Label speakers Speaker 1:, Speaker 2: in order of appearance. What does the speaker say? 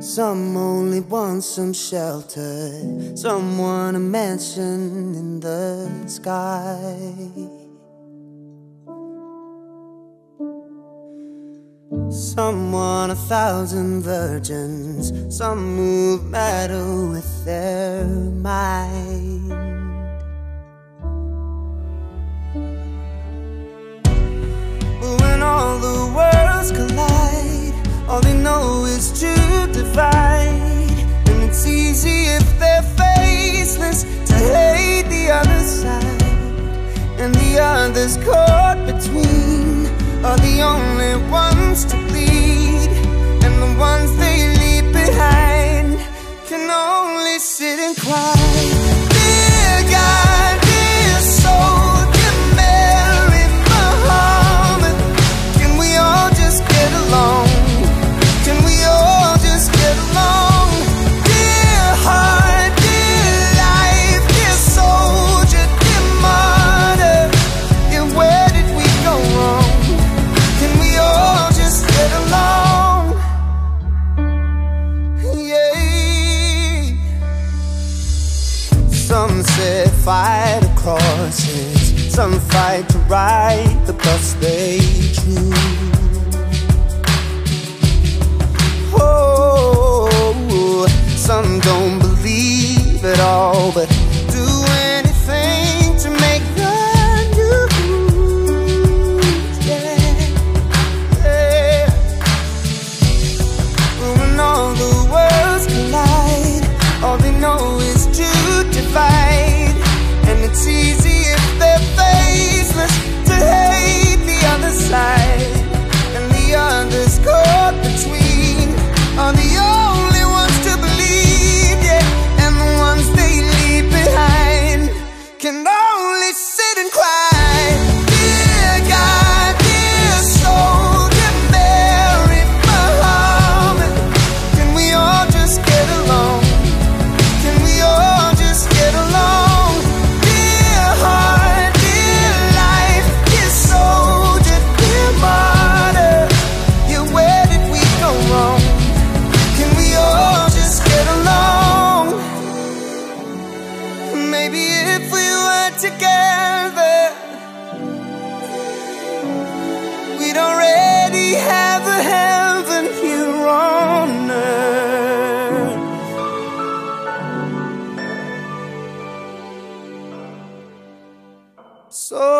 Speaker 1: Some only want some shelter, some want a mansion in the sky. Some want a thousand virgins, some move matter with their mind. But when all the worlds collide, all they know is to divide. And it's easy if they're faceless to hate the other side. And the others between are the only ones to bleed. fight across it, some fight to right the bus they choose. Oh, some don't believe at all, but lonely, sit and cry. we have a heaven here on earth. So